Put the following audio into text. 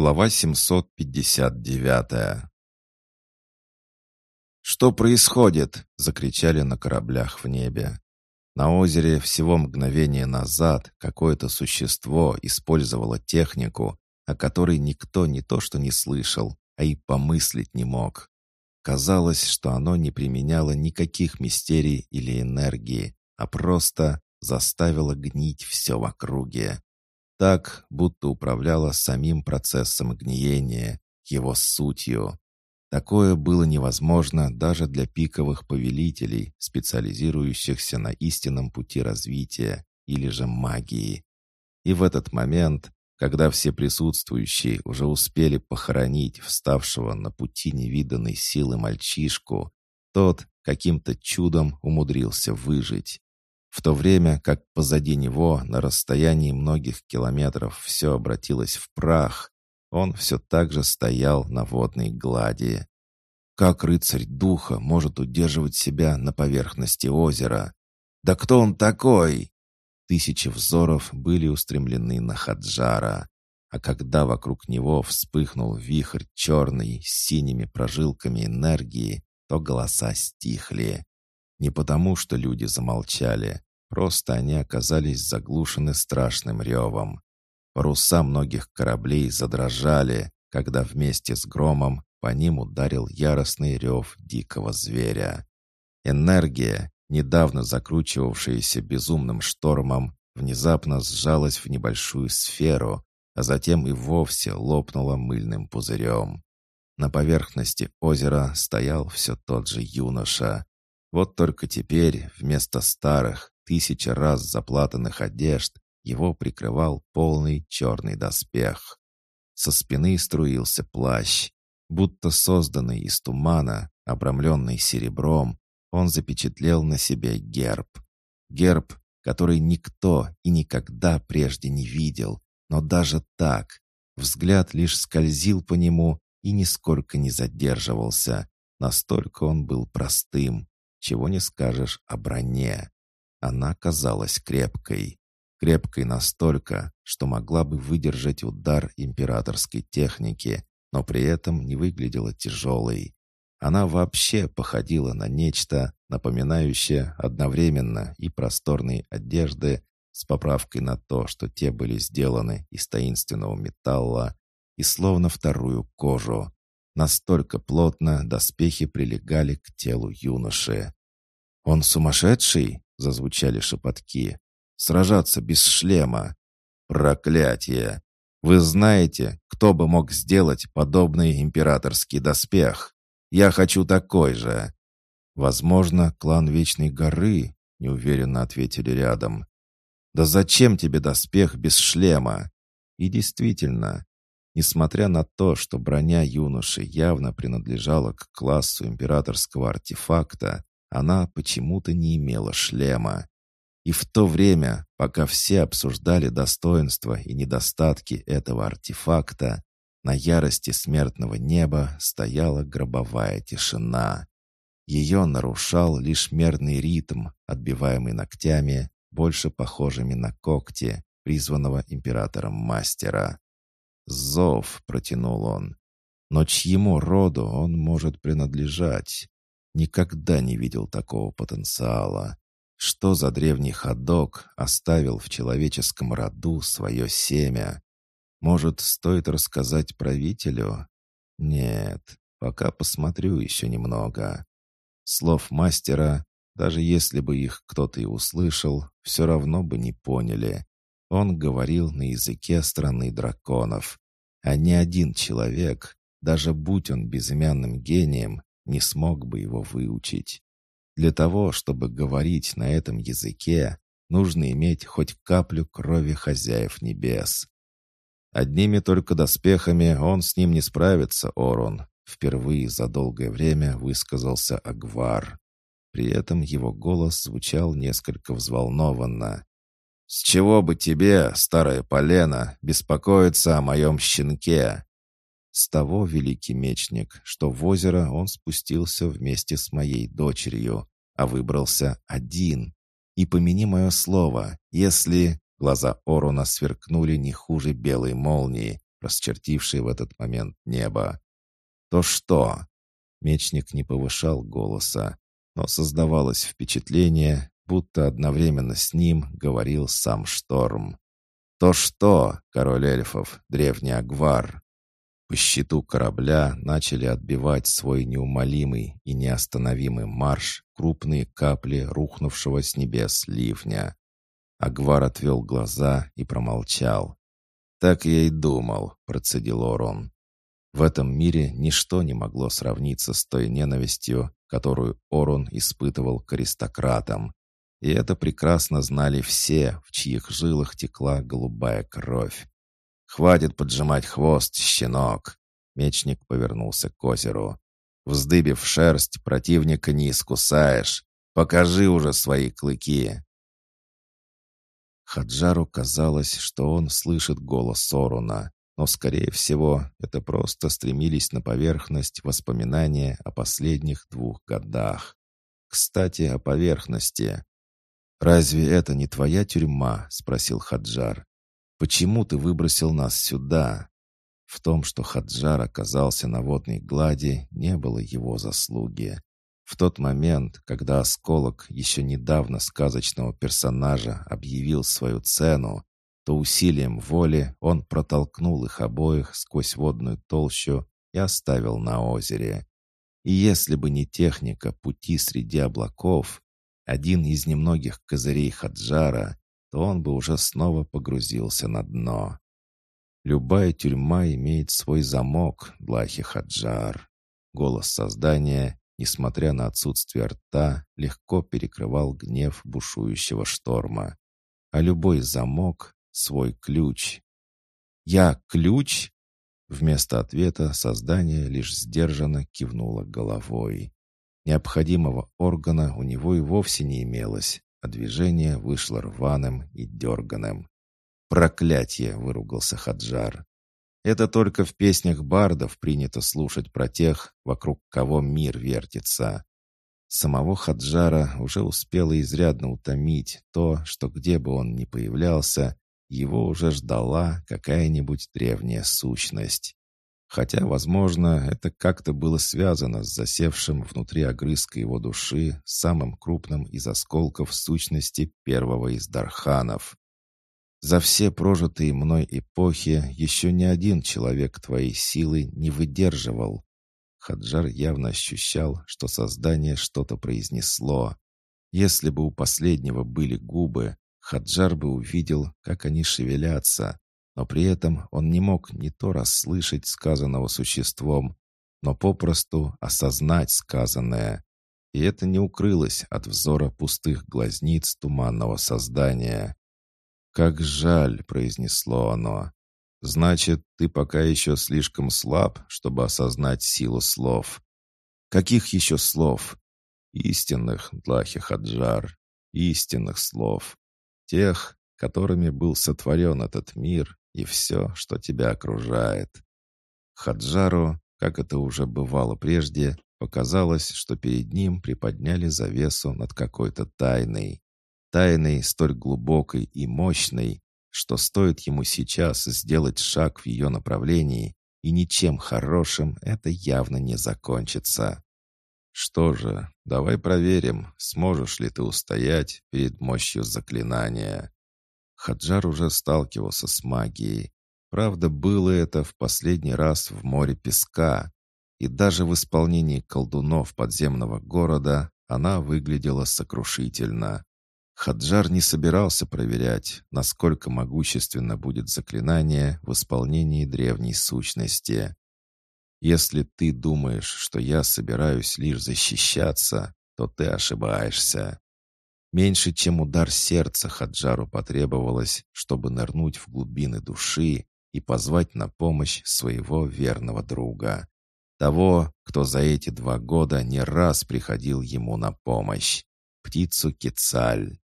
Глава 759 «Что происходит?» — закричали на кораблях в небе. На озере всего мгновение назад какое-то существо использовало технику, о которой никто не то что не слышал, а и помыслить не мог. Казалось, что оно не применяло никаких мистерий или энергии, а просто заставило гнить все в округе так, будто управляла самим процессом гниения, его сутью. Такое было невозможно даже для пиковых повелителей, специализирующихся на истинном пути развития или же магии. И в этот момент, когда все присутствующие уже успели похоронить вставшего на пути невиданной силы мальчишку, тот каким-то чудом умудрился выжить в то время как позади него на расстоянии многих километров все обратилось в прах, он все так же стоял на водной глади. Как рыцарь духа может удерживать себя на поверхности озера? Да кто он такой? Тысячи взоров были устремлены на Хаджара, а когда вокруг него вспыхнул вихрь черный с синими прожилками энергии, то голоса стихли. Не потому, что люди замолчали, просто они оказались заглушены страшным ревом. Паруса многих кораблей задрожали, когда вместе с громом по ним ударил яростный рев дикого зверя. Энергия, недавно закручивавшаяся безумным штормом, внезапно сжалась в небольшую сферу, а затем и вовсе лопнула мыльным пузырем. На поверхности озера стоял все тот же юноша. Вот только теперь вместо старых, тысячи раз заплатанных одежд его прикрывал полный черный доспех. Со спины струился плащ. Будто созданный из тумана, обрамленный серебром, он запечатлел на себе герб. Герб, который никто и никогда прежде не видел, но даже так. Взгляд лишь скользил по нему и нисколько не задерживался. Настолько он был простым, чего не скажешь о броне. Она казалась крепкой. Крепкой настолько, что могла бы выдержать удар императорской техники, но при этом не выглядела тяжелой. Она вообще походила на нечто, напоминающее одновременно и просторные одежды с поправкой на то, что те были сделаны из таинственного металла, и словно вторую кожу. Настолько плотно доспехи прилегали к телу юноши. «Он сумасшедший?» — зазвучали шепотки. «Сражаться без шлема! Проклятие! Вы знаете, кто бы мог сделать подобный императорский доспех? Я хочу такой же!» «Возможно, клан Вечной Горы», — неуверенно ответили рядом. «Да зачем тебе доспех без шлема?» И действительно, несмотря на то, что броня юноши явно принадлежала к классу императорского артефакта, она почему-то не имела шлема. И в то время, пока все обсуждали достоинства и недостатки этого артефакта, на ярости смертного неба стояла гробовая тишина. Ее нарушал лишь мерный ритм, отбиваемый ногтями, больше похожими на когти, призванного императором мастера. «Зов», — протянул он, — «но чьему роду он может принадлежать? Никогда не видел такого потенциала. Что за древний ходок оставил в человеческом роду свое семя? Может, стоит рассказать правителю? Нет, пока посмотрю еще немного. Слов мастера, даже если бы их кто-то и услышал, все равно бы не поняли. Он говорил на языке страны драконов. А ни один человек, даже будь он безымянным гением, не смог бы его выучить. Для того, чтобы говорить на этом языке, нужно иметь хоть каплю крови хозяев небес. Одними только доспехами он с ним не справится, Орон. Впервые за долгое время высказался Агвар. При этом его голос звучал несколько взволнованно. «С чего бы тебе, старая полена, беспокоиться о моем щенке? С того, великий мечник, что в озеро он спустился вместе с моей дочерью, а выбрался один. И помяни мое слово, если... Глаза Оруна сверкнули не хуже белой молнии. расчертивший в этот момент небо. «То что?» Мечник не повышал голоса, но создавалось впечатление, будто одновременно с ним говорил сам шторм. «То что, король эльфов, древний Агвар?» По щиту корабля начали отбивать свой неумолимый и неостановимый марш крупные капли рухнувшего с небес ливня. Агвар отвел глаза и промолчал. «Так я и думал», — процедил Орон. В этом мире ничто не могло сравниться с той ненавистью, которую Орон испытывал к аристократам. И это прекрасно знали все, в чьих жилах текла голубая кровь. «Хватит поджимать хвост, щенок!» Мечник повернулся к озеру. «Вздыбив шерсть, противника не искусаешь. Покажи уже свои клыки!» Хаджару казалось, что он слышит голос Соруна, но, скорее всего, это просто стремились на поверхность воспоминания о последних двух годах. Кстати, о поверхности. «Разве это не твоя тюрьма?» — спросил Хаджар. Почему ты выбросил нас сюда?» В том, что Хаджар оказался на водной глади, не было его заслуги. В тот момент, когда осколок еще недавно сказочного персонажа объявил свою цену, то усилием воли он протолкнул их обоих сквозь водную толщу и оставил на озере. И если бы не техника пути среди облаков, один из немногих козырей Хаджара, то он бы уже снова погрузился на дно. Любая тюрьма имеет свой замок, Длахи Хаджар. Голос создания, несмотря на отсутствие рта, легко перекрывал гнев бушующего шторма. А любой замок — свой ключ. «Я ключ?» Вместо ответа создание лишь сдержанно кивнуло головой. Необходимого органа у него и вовсе не имелось, а движение вышло рваным и дерганым. «Проклятие!» — выругался Хаджар. «Это только в песнях бардов принято слушать про тех, вокруг кого мир вертится». Самого Хаджара уже успело изрядно утомить то, что где бы он ни появлялся, его уже ждала какая-нибудь древняя сущность. Хотя, возможно, это как-то было связано с засевшим внутри огрызка его души самым крупным из осколков сущности первого из Дарханов. За все прожитые мной эпохи еще ни один человек твоей силы не выдерживал. Хаджар явно ощущал, что создание что-то произнесло. Если бы у последнего были губы, Хаджар бы увидел, как они шевелятся, но при этом он не мог не то расслышать сказанного существом, но попросту осознать сказанное. И это не укрылось от взора пустых глазниц туманного создания. «Как жаль», — произнесло оно. «Значит, ты пока еще слишком слаб, чтобы осознать силу слов». «Каких еще слов?» «Истинных, Длахи Хаджар, истинных слов. Тех, которыми был сотворен этот мир и все, что тебя окружает. Хаджару, как это уже бывало прежде, показалось, что перед ним приподняли завесу над какой-то тайной. Тайной столь глубокой и мощной, что стоит ему сейчас сделать шаг в ее направлении, и ничем хорошим это явно не закончится. Что же, давай проверим, сможешь ли ты устоять перед мощью заклинания. Хаджар уже сталкивался с магией. Правда, было это в последний раз в море песка, и даже в исполнении колдунов подземного города она выглядела сокрушительно. Хаджар не собирался проверять, насколько могущественно будет заклинание в исполнении древней сущности. «Если ты думаешь, что я собираюсь лишь защищаться, то ты ошибаешься. Меньше, чем удар сердца Хаджару потребовалось, чтобы нырнуть в глубины души и позвать на помощь своего верного друга. Того, кто за эти два года не раз приходил ему на помощь. Птицу Кецаль.